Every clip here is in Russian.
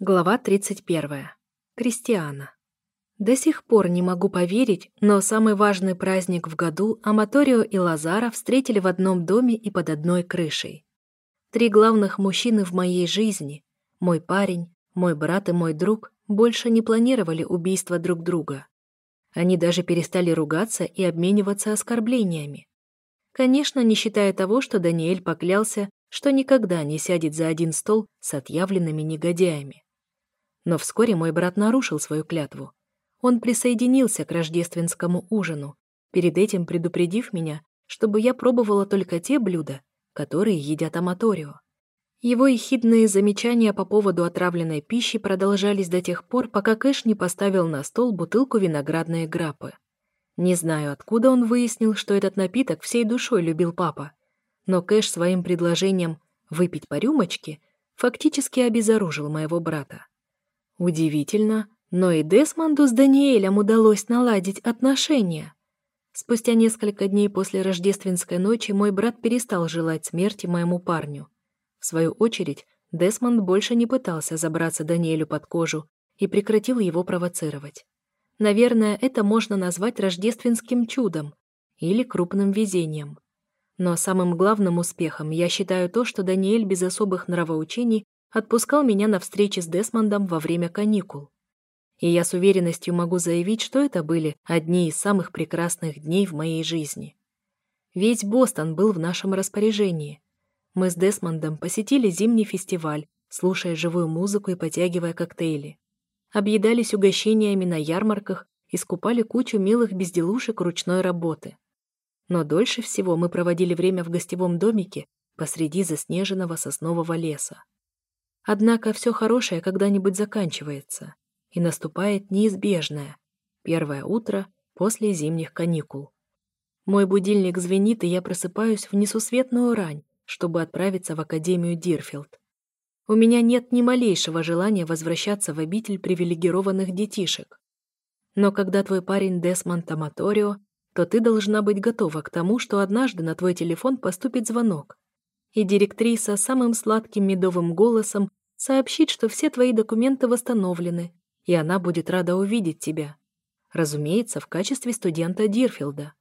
Глава 31. Кристиана. До сих пор не могу поверить, но самый важный праздник в году Аматорио и Лазара встретили в одном доме и под одной крышей. Три главных мужчины в моей жизни, мой парень, мой брат и мой друг, больше не планировали убийство друг друга. Они даже перестали ругаться и обмениваться оскорблениями. Конечно, не считая того, что Даниэль поклялся, что никогда не сядет за один стол с отъявленными негодяями. Но вскоре мой брат нарушил свою клятву. Он присоединился к рождественскому ужину, перед этим предупредив меня, чтобы я пробовала только те блюда, которые едят аматорио. Его ехидные замечания по поводу отравленной пищи продолжались до тех пор, пока Кэш не поставил на стол бутылку виноградной граппы. Не знаю, откуда он выяснил, что этот напиток всей душой любил папа, но Кэш своим предложением «выпить по рюмочке» фактически обезоружил моего брата. Удивительно, но и Десмонду с Даниэлем удалось наладить отношения. Спустя несколько дней после рождественской ночи мой брат перестал желать смерти моему парню. В свою очередь, Десмонд больше не пытался забраться Даниэлю под кожу и прекратил его провоцировать. Наверное, это можно назвать рождественским чудом или крупным везением. Но самым главным успехом я считаю то, что Даниэль без особых нравоучений отпускал меня на встречи с Десмондом во время каникул. И я с уверенностью могу заявить, что это были одни из самых прекрасных дней в моей жизни. Весь Бостон был в нашем распоряжении. Мы с Десмондом посетили зимний фестиваль, слушая живую музыку и потягивая коктейли. Объедались угощениями на ярмарках и скупали кучу милых безделушек ручной работы. Но дольше всего мы проводили время в гостевом домике посреди заснеженного соснового леса. Однако все хорошее когда-нибудь заканчивается, и наступает неизбежное — первое утро после зимних каникул. Мой будильник звенит, и я просыпаюсь в несусветную рань, чтобы отправиться в Академию Дирфилд. У меня нет ни малейшего желания возвращаться в обитель привилегированных детишек. Но когда твой парень Десмонд Аматорио, то ты должна быть готова к тому, что однажды на твой телефон поступит звонок, и директриса самым сладким медовым голосом сообщит, что все твои документы восстановлены, и она будет рада увидеть тебя. Разумеется, в качестве студента Дирфилда.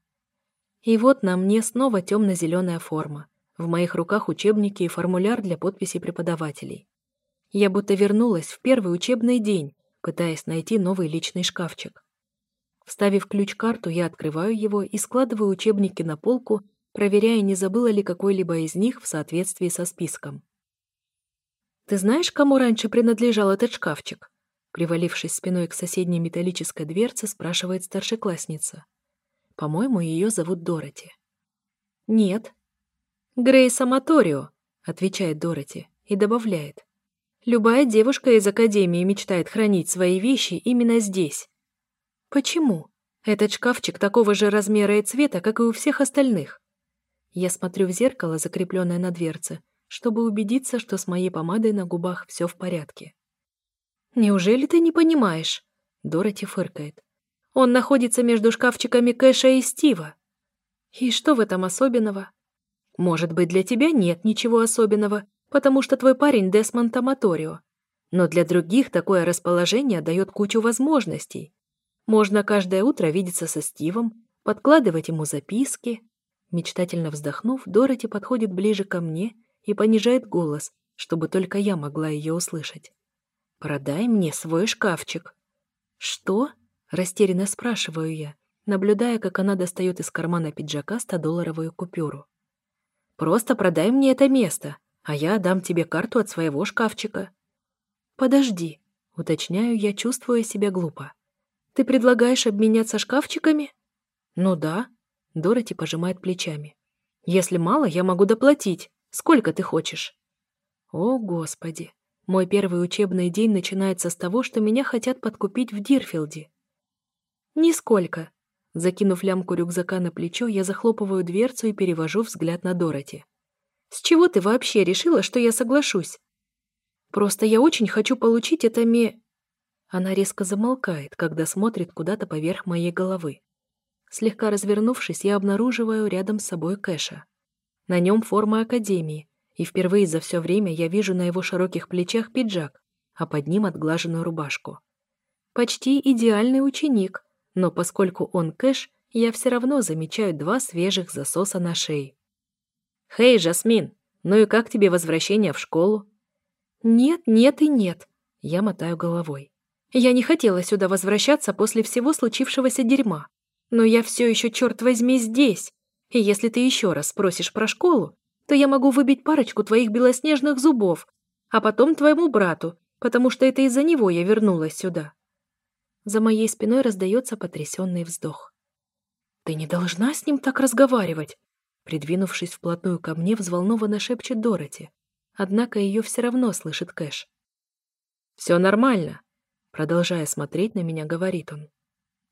И вот на мне снова темно-зеленая форма. В моих руках учебники и формуляр для подписи преподавателей. Я будто вернулась в первый учебный день, пытаясь найти новый личный шкафчик. Вставив ключ-карту, я открываю его и складываю учебники на полку, проверяя, не забыла ли какой-либо из них в соответствии со списком. «Ты знаешь, кому раньше принадлежал этот шкафчик?» Привалившись спиной к соседней металлической дверце, спрашивает старшеклассница. «По-моему, ее зовут Дороти». «Нет». «Грейс Аматорио», — отвечает Дороти и добавляет. «Любая девушка из Академии мечтает хранить свои вещи именно здесь». «Почему? Этот шкафчик такого же размера и цвета, как и у всех остальных». Я смотрю в зеркало, закрепленное на дверце, чтобы убедиться, что с моей помадой на губах все в порядке. «Неужели ты не понимаешь?» Дороти фыркает. «Он находится между шкафчиками Кэша и Стива». «И что в этом особенного?» «Может быть, для тебя нет ничего особенного, потому что твой парень Десмонд Аматорио. Но для других такое расположение дает кучу возможностей. Можно каждое утро видеться со Стивом, подкладывать ему записки». Мечтательно вздохнув, Дороти подходит ближе ко мне и понижает голос, чтобы только я могла ее услышать. «Продай мне свой шкафчик». «Что?» — растерянно спрашиваю я, наблюдая, как она достает из кармана пиджака 100-долларовую купюру. «Просто продай мне это место, а я дам тебе карту от своего шкафчика». «Подожди», — уточняю я, чувствуя себя глупо. «Ты предлагаешь обменяться шкафчиками?» «Ну да», — Дороти пожимает плечами. «Если мало, я могу доплатить». Сколько ты хочешь?» «О, Господи! Мой первый учебный день начинается с того, что меня хотят подкупить в Дирфилде». «Нисколько». Закинув лямку рюкзака на плечо, я захлопываю дверцу и перевожу взгляд на Дороти. «С чего ты вообще решила, что я соглашусь?» «Просто я очень хочу получить это ме...» Она резко замолкает, когда смотрит куда-то поверх моей головы. Слегка развернувшись, я обнаруживаю рядом с собой Кэша. На нем форма академии, и впервые за все время я вижу на его широких плечах пиджак, а под ним отглаженную рубашку. Почти идеальный ученик, но поскольку он кэш, я все равно замечаю два свежих засоса на шее. «Хей, Жасмин, ну и как тебе возвращение в школу?» «Нет, нет и нет», — я мотаю головой. «Я не хотела сюда возвращаться после всего случившегося дерьма. Но я все еще, черт возьми, здесь. И если ты еще раз спросишь про школу, то я могу выбить парочку твоих белоснежных зубов, а потом твоему брату, потому что это из-за него я вернулась сюда». За моей спиной раздается потрясенный вздох. «Ты не должна с ним так разговаривать!» Придвинувшись вплотную ко мне, взволнованно шепчет Дороти. Однако ее все равно слышит Кэш. «Все нормально», — продолжая смотреть на меня, говорит он.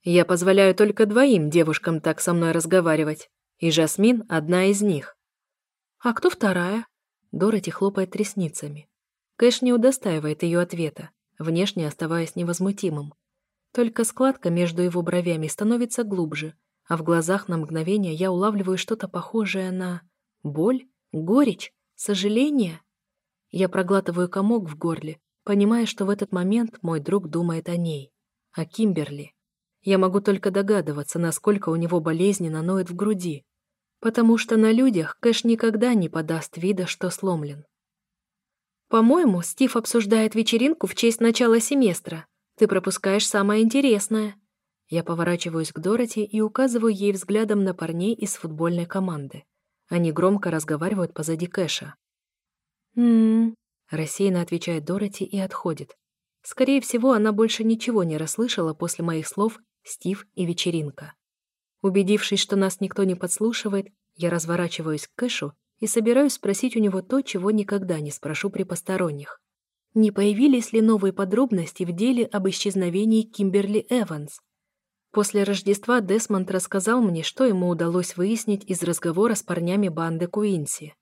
«Я позволяю только двоим девушкам так со мной разговаривать, и Жасмин — одна из них». «А кто вторая?» Дороти хлопает ресницами. Кэш не удостаивает ее ответа, внешне оставаясь невозмутимым. Только складка между его бровями становится глубже, а в глазах на мгновение я улавливаю что-то похожее на боль, горечь, сожаление. Я проглатываю комок в горле, понимая, что в этот момент мой друг думает о ней, о Кимберли. Я могу только догадываться, насколько у него болезненно ноет в груди, потому что на людях Кэш никогда не подаст вида, что сломлен. «По-моему, Стив обсуждает вечеринку в честь начала семестра. Ты пропускаешь самое интересное», я поворачиваюсь к Дороти и указываю ей взглядом на парней из футбольной команды. Они громко разговаривают позади Кэша. «М-м-м», рассеянно отвечает Дороти и отходит. Скорее всего, она больше ничего не расслышала после моих слов «Стив» и «вечеринка». Убедившись, что нас никто не подслушивает, я разворачиваюсь к Кэшу и собираюсь спросить у него то, чего никогда не спрошу при посторонних. Не появились ли новые подробности в деле об исчезновении Кимберли Эванс? После Рождества Десмонд рассказал мне, что ему удалось выяснить из разговора с парнями банды Куинси.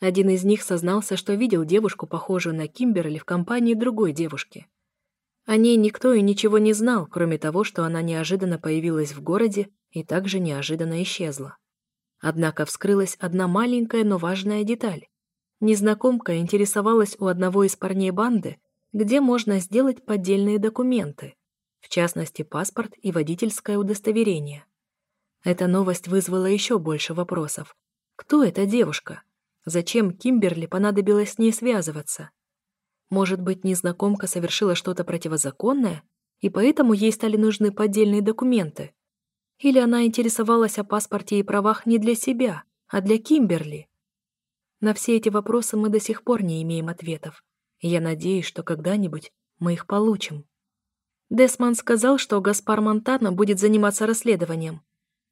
Один из них сознался, что видел девушку, похожую на Кимберли, в компании другой девушки. О ней никто и ничего не знал, кроме того, что она неожиданно появилась в городе и также неожиданно исчезла. Однако вскрылась одна маленькая, но важная деталь. Незнакомка интересовалась у одного из парней банды, где можно сделать поддельные документы в частности паспорт и водительское удостоверение. Эта новость вызвала еще больше вопросов. Кто эта девушка? Зачем Кимберли понадобилось с ней связываться? Может быть, незнакомка совершила что-то противозаконное, и поэтому ей стали нужны поддельные документы? Или она интересовалась о паспорте и правах не для себя, а для Кимберли? На все эти вопросы мы до сих пор не имеем ответов, я надеюсь, что когда-нибудь мы их получим. Десман сказал, что Гаспар Монтана будет заниматься расследованием.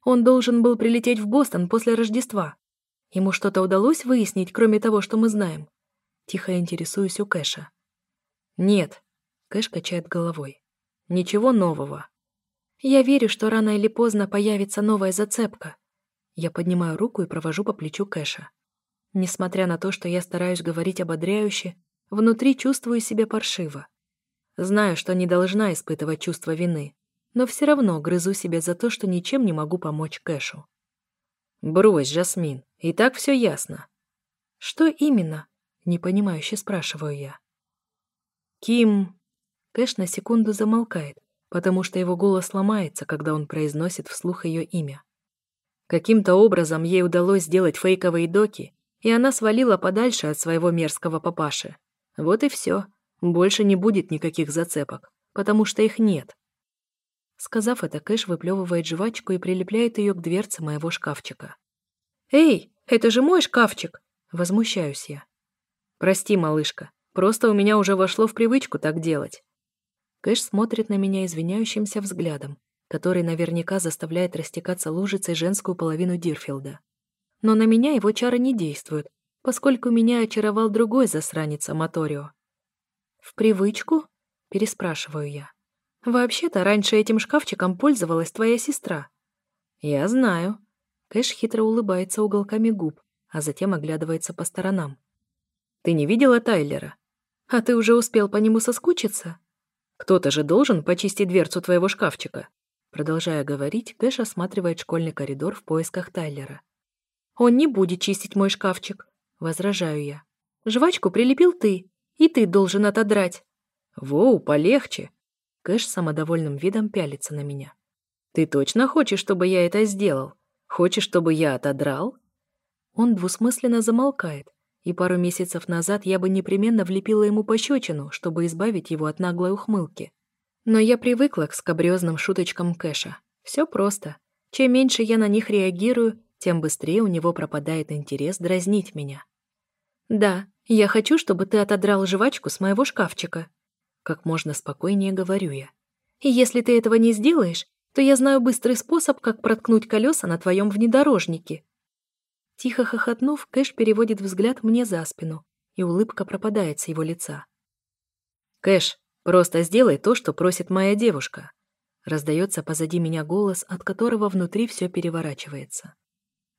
Он должен был прилететь в Бостон после Рождества. Ему что-то удалось выяснить, кроме того, что мы знаем? Тихо интересуюсь у Кэша. Нет. Кэш качает головой. Ничего нового. Я верю, что рано или поздно появится новая зацепка. Я поднимаю руку и провожу по плечу Кэша. Несмотря на то, что я стараюсь говорить ободряюще, внутри чувствую себя паршиво. Знаю, что не должна испытывать чувство вины, но все равно грызу себя за то, что ничем не могу помочь Кэшу. «Брось, Жасмин, и так все ясно». «Что именно?» — непонимающе спрашиваю я. «Ким...» Кэш на секунду замолкает, потому что его голос ломается, когда он произносит вслух ее имя. Каким-то образом ей удалось сделать фейковые доки, и она свалила подальше от своего мерзкого папаши. Вот и все. Больше не будет никаких зацепок, потому что их нет. Сказав это, Кэш выплевывает жвачку и прилепляет ее к дверце моего шкафчика. «Эй, это же мой шкафчик!» Возмущаюсь я. «Прости, малышка, просто у меня уже вошло в привычку так делать». Кэш смотрит на меня извиняющимся взглядом, который наверняка заставляет растекаться лужицей женскую половину Дирфилда. Но на меня его чары не действуют, поскольку меня очаровал другой засранец Аматорио. «В привычку?» — переспрашиваю я. «Вообще-то раньше этим шкафчиком пользовалась твоя сестра». «Я знаю». Кэш хитро улыбается уголками губ, а затем оглядывается по сторонам. «Ты не видела Тайлера? А ты уже успел по нему соскучиться?» «Кто-то же должен почистить дверцу твоего шкафчика». Продолжая говорить, Кэш осматривает школьный коридор в поисках Тайлера. «Он не будет чистить мой шкафчик», — возражаю я. «Жвачку прилепил ты, и ты должен отодрать. «Воу, полегче!» Кэш самодовольным видом пялится на меня. «Ты точно хочешь, чтобы я это сделал? Хочешь, чтобы я отодрал?» Он двусмысленно замолкает, и пару месяцев назад я бы непременно влепила ему пощечину, чтобы избавить его от наглой ухмылки. Но я привыкла к скабрёзным шуточкам Кэша. Все просто. Чем меньше я на них реагирую, тем быстрее у него пропадает интерес дразнить меня. «Да, я хочу, чтобы ты отодрал жвачку с моего шкафчика», как можно спокойнее говорю я. «И если ты этого не сделаешь, то я знаю быстрый способ, как проткнуть колеса на твоем внедорожнике». Тихо хохотнув, Кэш переводит взгляд мне за спину, и улыбка пропадает с его лица. «Кэш, просто сделай то, что просит моя девушка», раздается позади меня голос, от которого внутри все переворачивается.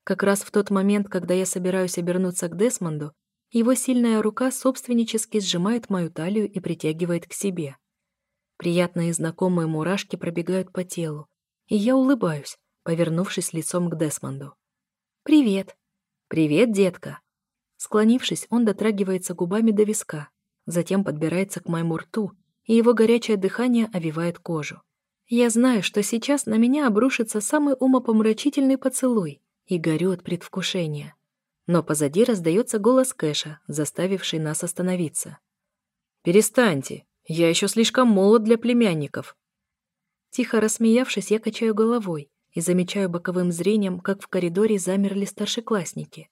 Как раз в тот момент, когда я собираюсь обернуться к Десмонду, его сильная рука собственнически сжимает мою талию и притягивает к себе. Приятные знакомые мурашки пробегают по телу, и я улыбаюсь, повернувшись лицом к Десмонду. «Привет!» «Привет, детка!» Склонившись, он дотрагивается губами до виска, затем подбирается к моему рту, и его горячее дыхание овивает кожу. Я знаю, что сейчас на меня обрушится самый умопомрачительный поцелуй, и горю от предвкушения но позади раздается голос Кэша, заставивший нас остановиться. «Перестаньте, я еще слишком молод для племянников». Тихо рассмеявшись, я качаю головой и замечаю боковым зрением, как в коридоре замерли старшеклассники.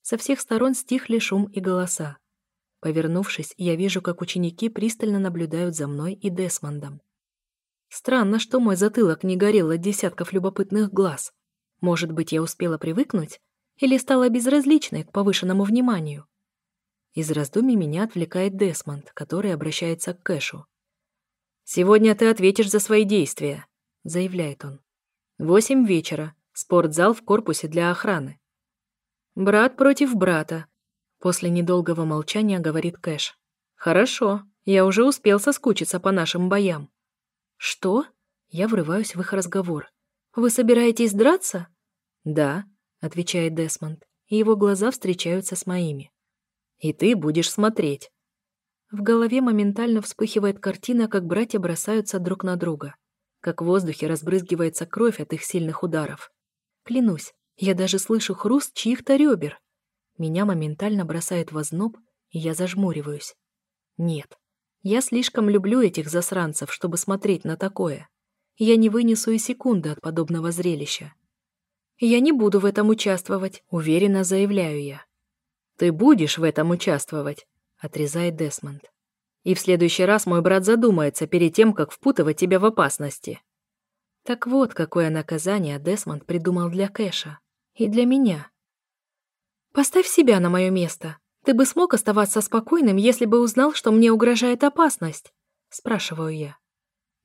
Со всех сторон стихли шум и голоса. Повернувшись, я вижу, как ученики пристально наблюдают за мной и Десмондом. Странно, что мой затылок не горел от десятков любопытных глаз. Может быть, я успела привыкнуть? Или стала безразличной к повышенному вниманию? Из раздумий меня отвлекает Десмонд, который обращается к Кэшу. «Сегодня ты ответишь за свои действия», — заявляет он. «Восемь вечера. Спортзал в корпусе для охраны». «Брат против брата», — после недолгого молчания говорит Кэш. «Хорошо. Я уже успел соскучиться по нашим боям». «Что?» Я врываюсь в их разговор. «Вы собираетесь драться?» «Да», — отвечает Десмонд, и его глаза встречаются с моими. «И ты будешь смотреть». В голове моментально вспыхивает картина, как братья бросаются друг на друга, как в воздухе разбрызгивается кровь от их сильных ударов. Клянусь, я даже слышу хруст чьих-то ребер. Меня моментально бросает в озноб, и я зажмуриваюсь. Нет, я слишком люблю этих засранцев, чтобы смотреть на такое. Я не вынесу и секунды от подобного зрелища. «Я не буду в этом участвовать», — уверенно заявляю я. «Ты будешь в этом участвовать», — отрезает Десмонд. «И в следующий раз мой брат задумается перед тем, как впутывать тебя в опасности». Так вот, какое наказание Десмонд придумал для Кэша. И для меня. «Поставь себя на мое место. Ты бы смог оставаться спокойным, если бы узнал, что мне угрожает опасность?» Спрашиваю я.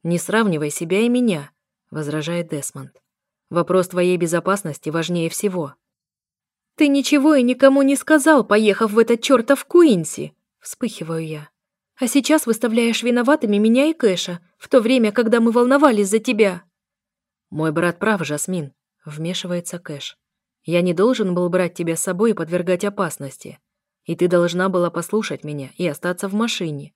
«Не сравнивай себя и меня», — возражает Десмонд. Вопрос твоей безопасности важнее всего. Ты ничего и никому не сказал, поехав в этот чертов Куинси, вспыхиваю я. А сейчас выставляешь виноватыми меня и Кэша, в то время, когда мы волновались за тебя. Мой брат прав, Жасмин, вмешивается Кэш. Я не должен был брать тебя с собой и подвергать опасности. И ты должна была послушать меня и остаться в машине.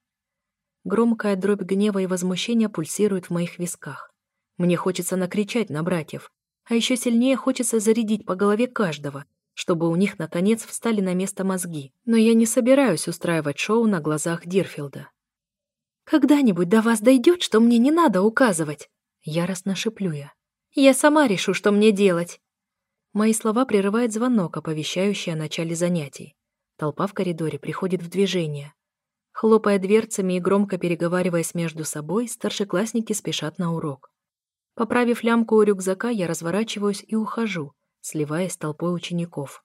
Громкая дробь гнева и возмущения пульсирует в моих висках. Мне хочется накричать на братьев, а еще сильнее хочется зарядить по голове каждого, чтобы у них, наконец, встали на место мозги. Но я не собираюсь устраивать шоу на глазах Дирфилда. «Когда-нибудь до вас дойдет, что мне не надо указывать?» Яростно шеплю я. «Я сама решу, что мне делать». Мои слова прерывает звонок, оповещающий о начале занятий. Толпа в коридоре приходит в движение. Хлопая дверцами и громко переговариваясь между собой, старшеклассники спешат на урок. Поправив лямку у рюкзака, я разворачиваюсь и ухожу, сливаясь с толпой учеников.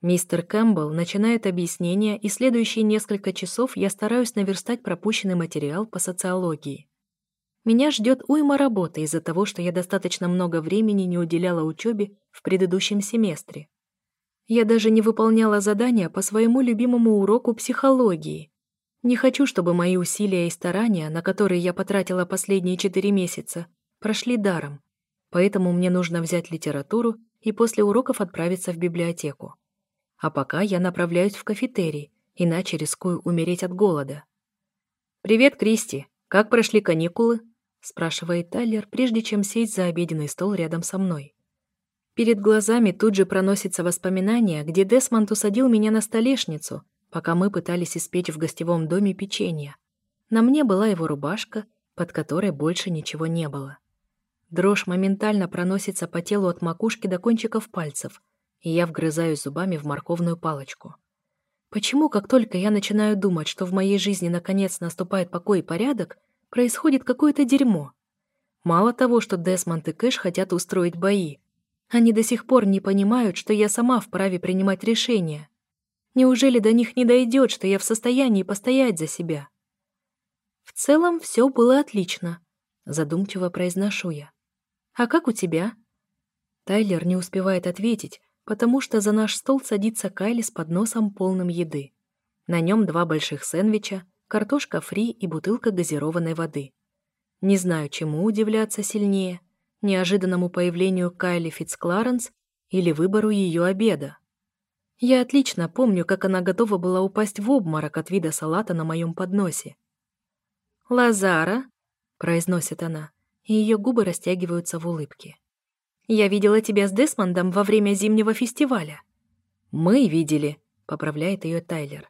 Мистер Кэмпбелл начинает объяснение, и следующие несколько часов я стараюсь наверстать пропущенный материал по социологии. Меня ждет уйма работы из-за того, что я достаточно много времени не уделяла учебе в предыдущем семестре. Я даже не выполняла задания по своему любимому уроку психологии. Не хочу, чтобы мои усилия и старания, на которые я потратила последние четыре месяца, прошли даром, поэтому мне нужно взять литературу и после уроков отправиться в библиотеку. А пока я направляюсь в кафетерий, иначе рискую умереть от голода. «Привет, Кристи. Как прошли каникулы?» спрашивает Тайлер, прежде чем сесть за обеденный стол рядом со мной. Перед глазами тут же проносится воспоминание, где Десмонд усадил меня на столешницу, пока мы пытались испечь в гостевом доме печенье. На мне была его рубашка, под которой больше ничего не было. Дрожь моментально проносится по телу от макушки до кончиков пальцев, и я вгрызаюсь зубами в морковную палочку. Почему, как только я начинаю думать, что в моей жизни наконец наступает покой и порядок, происходит какое-то дерьмо? Мало того, что Десмонд и Кэш хотят устроить бои, они до сих пор не понимают, что я сама вправе принимать решения. Неужели до них не дойдет, что я в состоянии постоять за себя? В целом все было отлично, задумчиво произношу я. А как у тебя? Тайлер не успевает ответить, потому что за наш стол садится Кайли с подносом полным еды. На нем два больших сэндвича, картошка фри и бутылка газированной воды. Не знаю, чему удивляться сильнее, неожиданному появлению Кайли Фицкларенс или выбору ее обеда. Я отлично помню, как она готова была упасть в обморок от вида салата на моем подносе. «Лазара», — произносит она, и ее губы растягиваются в улыбке. Я видела тебя с Десмондом во время зимнего фестиваля». «Мы видели», — поправляет ее Тайлер.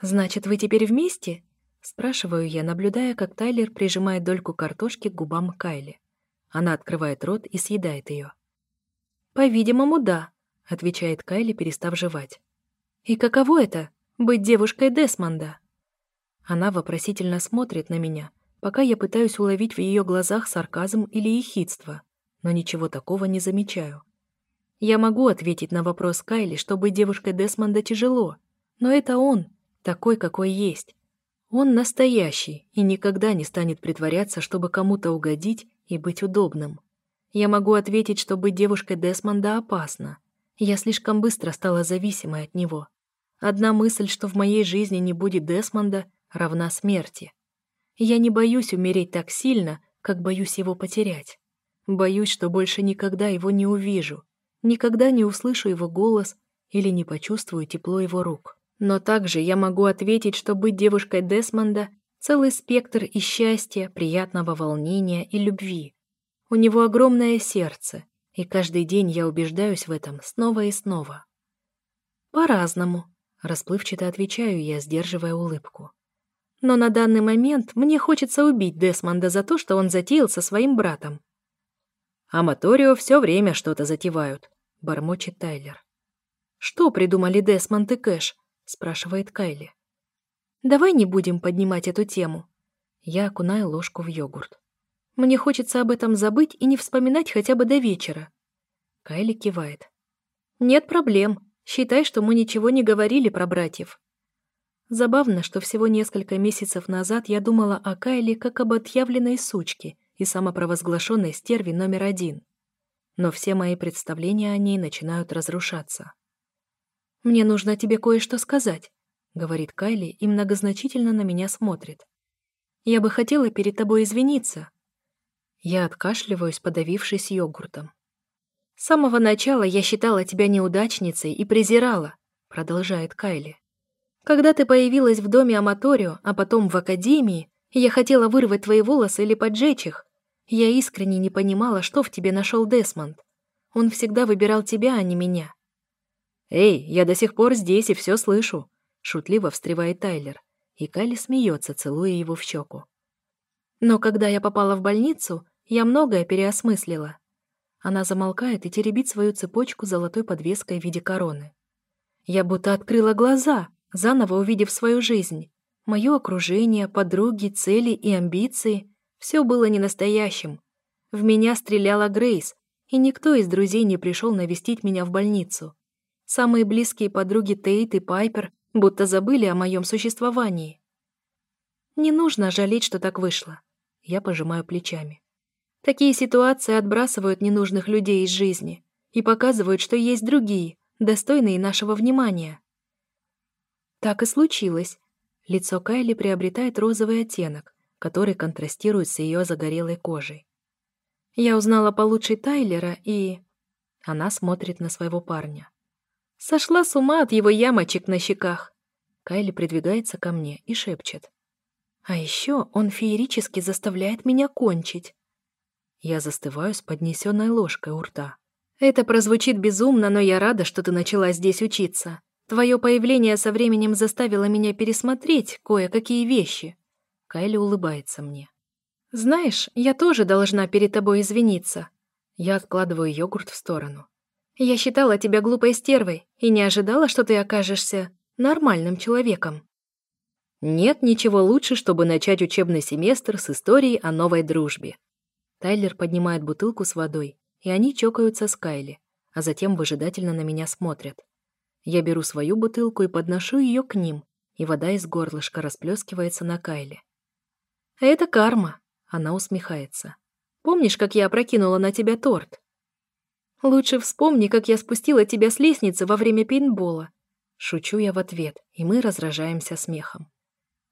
«Значит, вы теперь вместе?» — спрашиваю я, наблюдая, как Тайлер прижимает дольку картошки к губам Кайли. Она открывает рот и съедает ее. «По-видимому, да», — отвечает Кайли, перестав жевать. «И каково это — быть девушкой Десмонда?» Она вопросительно смотрит на меня, пока я пытаюсь уловить в ее глазах сарказм или ехидство но ничего такого не замечаю. Я могу ответить на вопрос Кайли, что быть девушкой Десмонда тяжело, но это он, такой, какой есть. Он настоящий и никогда не станет притворяться, чтобы кому-то угодить и быть удобным. Я могу ответить, что быть девушкой Десмонда опасно. Я слишком быстро стала зависимой от него. Одна мысль, что в моей жизни не будет Десмонда, равна смерти. Я не боюсь умереть так сильно, как боюсь его потерять. Боюсь, что больше никогда его не увижу, никогда не услышу его голос или не почувствую тепло его рук. Но также я могу ответить, что быть девушкой Десмонда — целый спектр и счастья, приятного волнения и любви. У него огромное сердце, и каждый день я убеждаюсь в этом снова и снова. «По-разному», — расплывчато отвечаю я, сдерживая улыбку. «Но на данный момент мне хочется убить Десмонда за то, что он затеял со своим братом. Аматорио все время что-то затевают», — бормочет Тайлер. «Что придумали Десмонд и Кэш?» — спрашивает Кайли. «Давай не будем поднимать эту тему». Я окунаю ложку в йогурт. «Мне хочется об этом забыть и не вспоминать хотя бы до вечера». Кайли кивает. «Нет проблем. Считай, что мы ничего не говорили про братьев». Забавно, что всего несколько месяцев назад я думала о Кайли как об отъявленной сучке — и самопровозглашенной стерви номер один. Но все мои представления о ней начинают разрушаться. «Мне нужно тебе кое-что сказать», — говорит Кайли и многозначительно на меня смотрит. «Я бы хотела перед тобой извиниться». Я откашливаюсь, подавившись йогуртом. «С самого начала я считала тебя неудачницей и презирала», — продолжает Кайли. «Когда ты появилась в доме Аматорио, а потом в академии, я хотела вырвать твои волосы или поджечь их, я искренне не понимала, что в тебе нашел Десмонд. Он всегда выбирал тебя, а не меня. «Эй, я до сих пор здесь и все слышу», — шутливо встревает Тайлер, и Кайли смеется, целуя его в щеку. Но когда я попала в больницу, я многое переосмыслила. Она замолкает и теребит свою цепочку золотой подвеской в виде короны. Я будто открыла глаза, заново увидев свою жизнь. Мое окружение, подруги, цели и амбиции — все было не настоящим. В меня стреляла Грейс, и никто из друзей не пришел навестить меня в больницу. Самые близкие подруги Тейт и Пайпер будто забыли о моем существовании. Не нужно жалеть, что так вышло. Я пожимаю плечами. Такие ситуации отбрасывают ненужных людей из жизни и показывают, что есть другие, достойные нашего внимания. Так и случилось. Лицо Кайли приобретает розовый оттенок, который контрастирует с ее загорелой кожей. Я узнала получше Тайлера и... Она смотрит на своего парня. Сошла с ума от его ямочек на щеках. Кайли придвигается ко мне и шепчет. А еще он феерически заставляет меня кончить. Я застываю с поднесенной ложкой у рта. Это прозвучит безумно, но я рада, что ты начала здесь учиться. Твое появление со временем заставило меня пересмотреть кое-какие вещи. Кайли улыбается мне. Знаешь, я тоже должна перед тобой извиниться. Я откладываю йогурт в сторону. Я считала тебя глупой стервой и не ожидала, что ты окажешься нормальным человеком. Нет ничего лучше, чтобы начать учебный семестр с истории о новой дружбе. Тайлер поднимает бутылку с водой, и они чокаются с Кайли, а затем выжидательно на меня смотрят. Я беру свою бутылку и подношу ее к ним, и вода из горлышка расплескивается на Кайле. «Это карма», — она усмехается. «Помнишь, как я опрокинула на тебя торт?» «Лучше вспомни, как я спустила тебя с лестницы во время пейнтбола». Шучу я в ответ, и мы разражаемся смехом.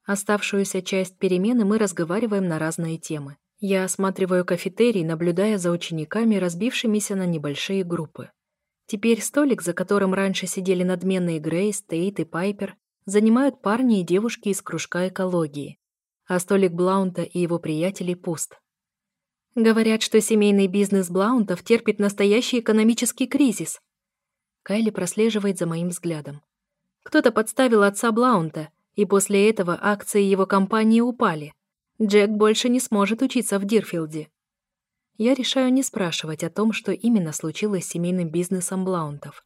Оставшуюся часть перемены мы разговариваем на разные темы. Я осматриваю кафетерий, наблюдая за учениками, разбившимися на небольшие группы. Теперь столик, за которым раньше сидели надменные Грейс, Тейт и Пайпер, занимают парни и девушки из кружка экологии, а столик Блаунта и его приятелей пуст. Говорят, что семейный бизнес Блаунтов терпит настоящий экономический кризис. Кайли прослеживает за моим взглядом. Кто-то подставил отца Блаунта, и после этого акции его компании упали. Джек больше не сможет учиться в Дирфилде. Я решаю не спрашивать о том, что именно случилось с семейным бизнесом Блаунтов.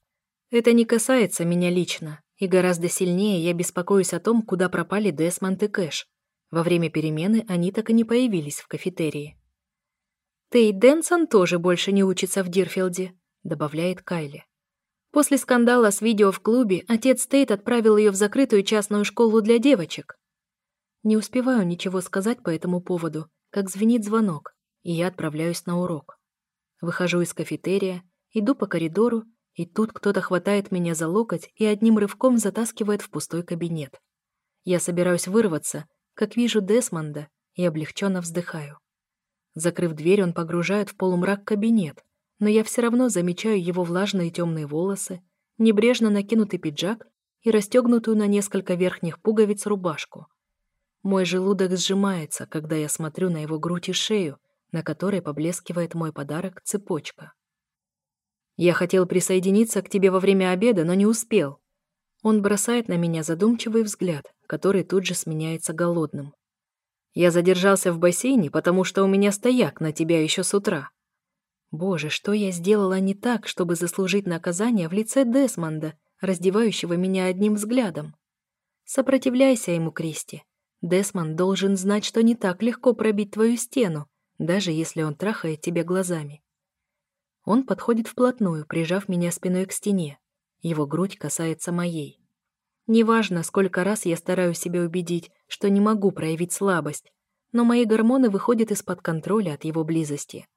Это не касается меня лично, и гораздо сильнее я беспокоюсь о том, куда пропали Десмонд и Кэш. Во время перемены они так и не появились в кафетерии. «Тейт Дэнсон тоже больше не учится в Дирфилде», — добавляет Кайли. После скандала с видео в клубе отец Тейт отправил ее в закрытую частную школу для девочек. Не успеваю ничего сказать по этому поводу, как звенит звонок, и я отправляюсь на урок. Выхожу из кафетерия, иду по коридору, и тут кто-то хватает меня за локоть и одним рывком затаскивает в пустой кабинет. Я собираюсь вырваться, как вижу Десмонда, и облегченно вздыхаю. Закрыв дверь, он погружает в полумрак кабинет, но я все равно замечаю его влажные темные волосы, небрежно накинутый пиджак и расстегнутую на несколько верхних пуговиц рубашку. Мой желудок сжимается, когда я смотрю на его грудь и шею, на которой поблескивает мой подарок цепочка. «Я хотел присоединиться к тебе во время обеда, но не успел». Он бросает на меня задумчивый взгляд, который тут же сменяется голодным. Я задержался в бассейне, потому что у меня стояк на тебя еще с утра. Боже, что я сделала не так, чтобы заслужить наказание в лице Десмонда, раздевающего меня одним взглядом? Сопротивляйся ему, Кристи. Десмонд должен знать, что не так легко пробить твою стену, даже если он трахает тебя глазами. Он подходит вплотную, прижав меня спиной к стене. Его грудь касается моей. Неважно, сколько раз я стараюсь себя убедить, что не могу проявить слабость, но мои гормоны выходят из-под контроля от его близости.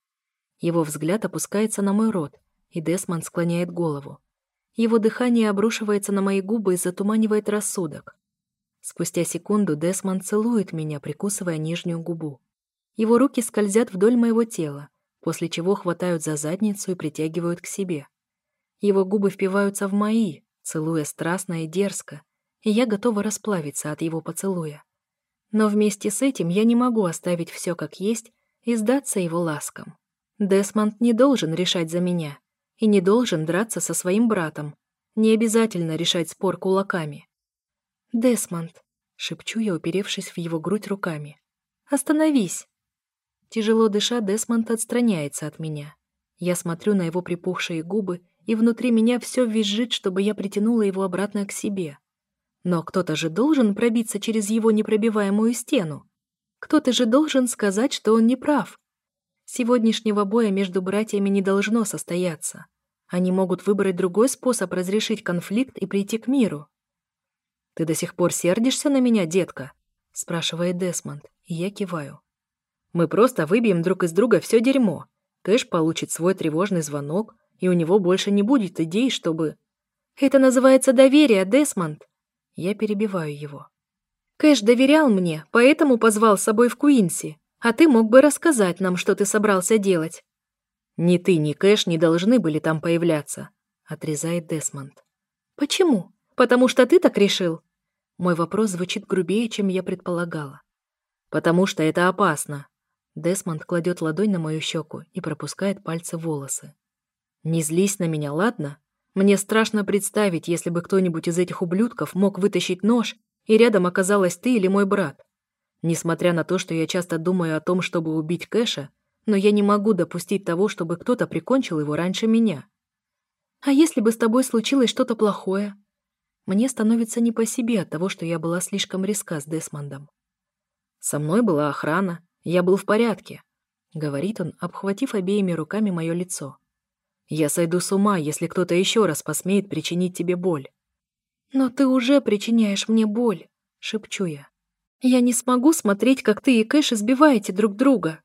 Его взгляд опускается на мой рот, и Десмонд склоняет голову. Его дыхание обрушивается на мои губы и затуманивает рассудок. Спустя секунду Десмонд целует меня, прикусывая нижнюю губу. Его руки скользят вдоль моего тела, после чего хватают за задницу и притягивают к себе. Его губы впиваются в мои, целуя страстно и дерзко, и я готова расплавиться от его поцелуя. Но вместе с этим я не могу оставить все как есть и сдаться его ласкам. Десмонд не должен решать за меня и не должен драться со своим братом. Не обязательно решать спор кулаками. «Десмонд», — шепчу я, уперевшись в его грудь руками. «Остановись!» Тяжело дыша, Десмонд отстраняется от меня. Я смотрю на его припухшие губы и внутри меня все визжит, чтобы я притянула его обратно к себе. Но кто-то же должен пробиться через его непробиваемую стену. Кто-то же должен сказать, что он не прав. Сегодняшнего боя между братьями не должно состояться. Они могут выбрать другой способ разрешить конфликт и прийти к миру. «Ты до сих пор сердишься на меня, детка?» — спрашивает Десмонд, и я киваю. «Мы просто выбьем друг из друга все дерьмо. Кэш получит свой тревожный звонок, и у него больше не будет идей, чтобы... Это называется доверие, Десмонд. Я перебиваю его. Кэш доверял мне, поэтому позвал с собой в Куинси, а ты мог бы рассказать нам, что ты собрался делать. Ни ты, ни Кэш не должны были там появляться, отрезает Десмонд. Почему? Потому что ты так решил? Мой вопрос звучит грубее, чем я предполагала. «Потому что это опасно». Десмонд кладет ладонь на мою щеку и пропускает пальцы волосы. «Не злись на меня, ладно? Мне страшно представить, если бы кто-нибудь из этих ублюдков мог вытащить нож, и рядом оказалась ты или мой брат. Несмотря на то, что я часто думаю о том, чтобы убить Кэша, но я не могу допустить того, чтобы кто-то прикончил его раньше меня. А если бы с тобой случилось что-то плохое? Мне становится не по себе от того, что я была слишком резка с Десмондом. Со мной была охрана, я был в порядке, говорит он, обхватив обеими руками мое лицо. Я сойду с ума, если кто-то еще раз посмеет причинить тебе боль. Но ты уже причиняешь мне боль, шепчу я. Я не смогу смотреть, как ты и Кэш избиваете друг друга.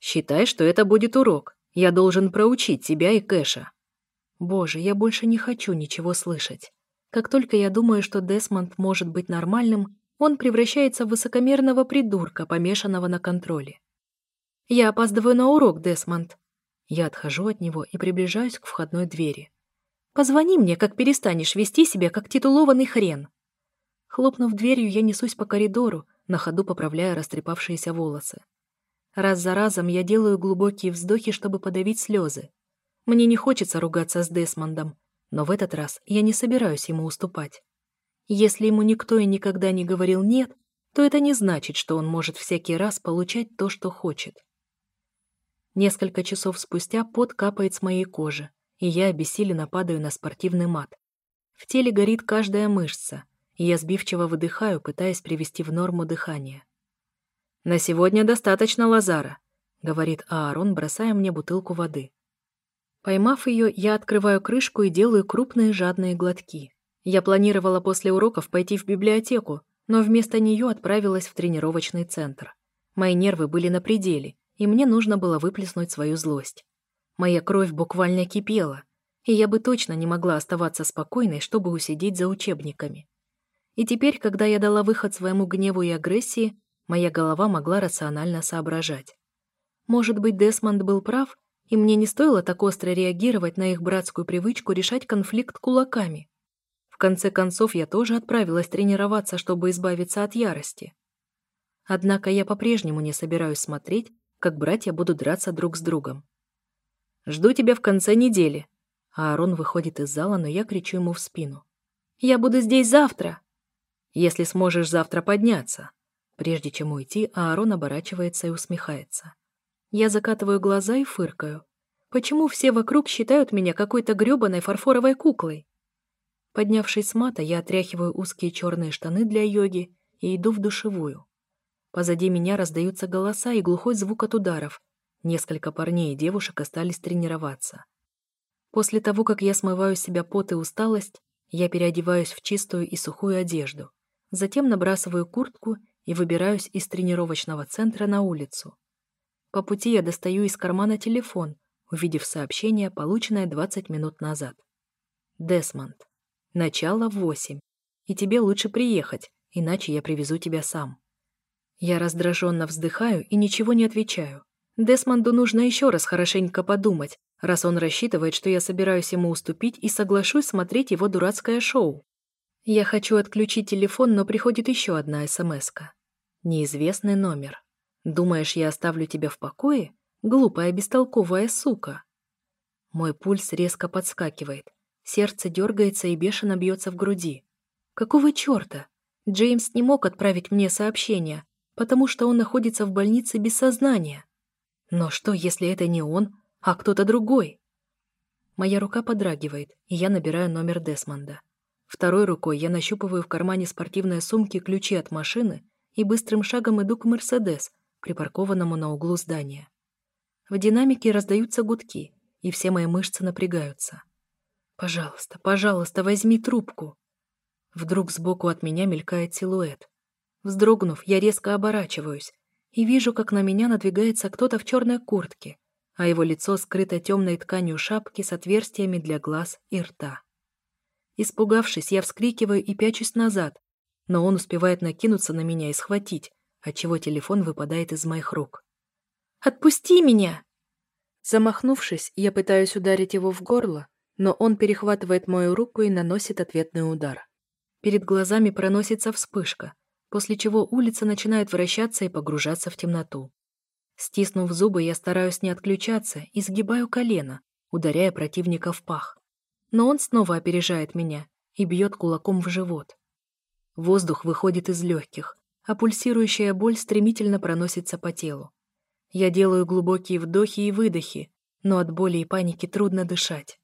Считай, что это будет урок. Я должен проучить тебя и Кэша. Боже, я больше не хочу ничего слышать. Как только я думаю, что Десмонд может быть нормальным, он превращается в высокомерного придурка, помешанного на контроле. Я опаздываю на урок, Десмонд. Я отхожу от него и приближаюсь к входной двери. Позвони мне, как перестанешь вести себя, как титулованный хрен. Хлопнув дверью, я несусь по коридору, на ходу поправляя растрепавшиеся волосы. Раз за разом я делаю глубокие вздохи, чтобы подавить слезы. Мне не хочется ругаться с Десмондом, но в этот раз я не собираюсь ему уступать. Если ему никто и никогда не говорил «нет», то это не значит, что он может всякий раз получать то, что хочет. Несколько часов спустя пот капает с моей кожи, и я обессиленно падаю на спортивный мат. В теле горит каждая мышца, и я сбивчиво выдыхаю, пытаясь привести в норму дыхание. «На сегодня достаточно Лазара», — говорит Аарон, бросая мне бутылку воды. Поймав ее, я открываю крышку и делаю крупные жадные глотки. Я планировала после уроков пойти в библиотеку, но вместо нее отправилась в тренировочный центр. Мои нервы были на пределе, и мне нужно было выплеснуть свою злость. Моя кровь буквально кипела, и я бы точно не могла оставаться спокойной, чтобы усидеть за учебниками. И теперь, когда я дала выход своему гневу и агрессии, Моя голова могла рационально соображать. Может быть, Десмонд был прав, и мне не стоило так остро реагировать на их братскую привычку решать конфликт кулаками. В конце концов, я тоже отправилась тренироваться, чтобы избавиться от ярости. Однако я по-прежнему не собираюсь смотреть, как братья будут драться друг с другом. «Жду тебя в конце недели». Аарон выходит из зала, но я кричу ему в спину. «Я буду здесь завтра!» «Если сможешь завтра подняться», Прежде чем уйти, Аарон оборачивается и усмехается. Я закатываю глаза и фыркаю. Почему все вокруг считают меня какой-то грёбаной фарфоровой куклой? Поднявшись с мата, я отряхиваю узкие черные штаны для йоги и иду в душевую. Позади меня раздаются голоса и глухой звук от ударов. Несколько парней и девушек остались тренироваться. После того, как я смываю с себя пот и усталость, я переодеваюсь в чистую и сухую одежду. Затем набрасываю куртку и выбираюсь из тренировочного центра на улицу. По пути я достаю из кармана телефон, увидев сообщение, полученное 20 минут назад. Десмонд. Начало в 8. И тебе лучше приехать, иначе я привезу тебя сам. Я раздраженно вздыхаю и ничего не отвечаю. Десмонду нужно еще раз хорошенько подумать, раз он рассчитывает, что я собираюсь ему уступить и соглашусь смотреть его дурацкое шоу. Я хочу отключить телефон, но приходит еще одна смс -ка. Неизвестный номер. Думаешь, я оставлю тебя в покое? Глупая, бестолковая сука. Мой пульс резко подскакивает. Сердце дергается и бешено бьется в груди. Какого черта? Джеймс не мог отправить мне сообщение, потому что он находится в больнице без сознания. Но что, если это не он, а кто-то другой? Моя рука подрагивает, и я набираю номер Десмонда. Второй рукой я нащупываю в кармане спортивной сумки ключи от машины и быстрым шагом иду к «Мерседес», припаркованному на углу здания. В динамике раздаются гудки, и все мои мышцы напрягаются. «Пожалуйста, пожалуйста, возьми трубку!» Вдруг сбоку от меня мелькает силуэт. Вздрогнув, я резко оборачиваюсь и вижу, как на меня надвигается кто-то в черной куртке, а его лицо скрыто темной тканью шапки с отверстиями для глаз и рта. Испугавшись, я вскрикиваю и пячусь назад, но он успевает накинуться на меня и схватить, отчего телефон выпадает из моих рук. «Отпусти меня!» Замахнувшись, я пытаюсь ударить его в горло, но он перехватывает мою руку и наносит ответный удар. Перед глазами проносится вспышка, после чего улица начинает вращаться и погружаться в темноту. Стиснув зубы, я стараюсь не отключаться и сгибаю колено, ударяя противника в пах. Но он снова опережает меня и бьет кулаком в живот. Воздух выходит из легких, а пульсирующая боль стремительно проносится по телу. Я делаю глубокие вдохи и выдохи, но от боли и паники трудно дышать.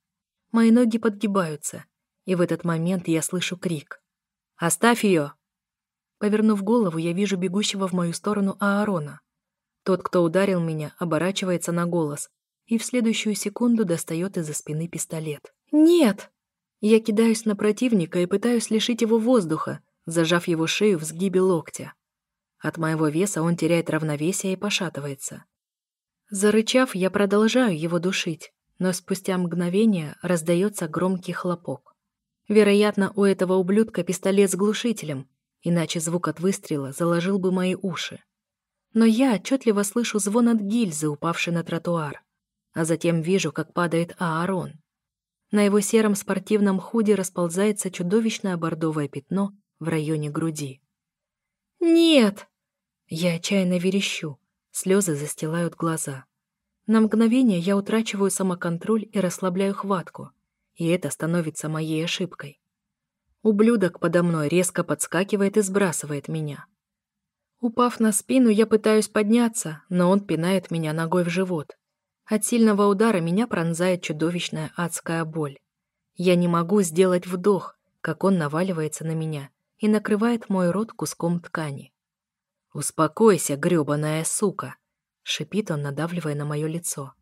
Мои ноги подгибаются, и в этот момент я слышу крик. «Оставь ее!» Повернув голову, я вижу бегущего в мою сторону Аарона. Тот, кто ударил меня, оборачивается на голос и в следующую секунду достает из-за спины пистолет. «Нет!» Я кидаюсь на противника и пытаюсь лишить его воздуха, зажав его шею в сгибе локтя. От моего веса он теряет равновесие и пошатывается. Зарычав, я продолжаю его душить, но спустя мгновение раздается громкий хлопок. Вероятно, у этого ублюдка пистолет с глушителем, иначе звук от выстрела заложил бы мои уши. Но я отчетливо слышу звон от гильзы, упавшей на тротуар, а затем вижу, как падает Аарон. На его сером спортивном худе расползается чудовищное бордовое пятно в районе груди. «Нет!» Я отчаянно верещу, слезы застилают глаза. На мгновение я утрачиваю самоконтроль и расслабляю хватку, и это становится моей ошибкой. Ублюдок подо мной резко подскакивает и сбрасывает меня. Упав на спину, я пытаюсь подняться, но он пинает меня ногой в живот. От сильного удара меня пронзает чудовищная адская боль. Я не могу сделать вдох, как он наваливается на меня и накрывает мой рот куском ткани. «Успокойся, грёбаная сука!» — шипит он, надавливая на мое лицо.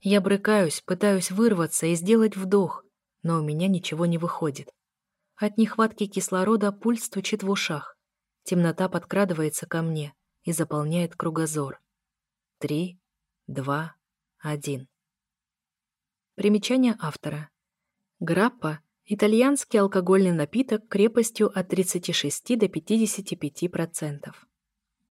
Я брыкаюсь, пытаюсь вырваться и сделать вдох, но у меня ничего не выходит. От нехватки кислорода пульс стучит в ушах. Темнота подкрадывается ко мне и заполняет кругозор. Три, два, один. Примечание автора. Граппа – итальянский алкогольный напиток крепостью от 36 до 55%.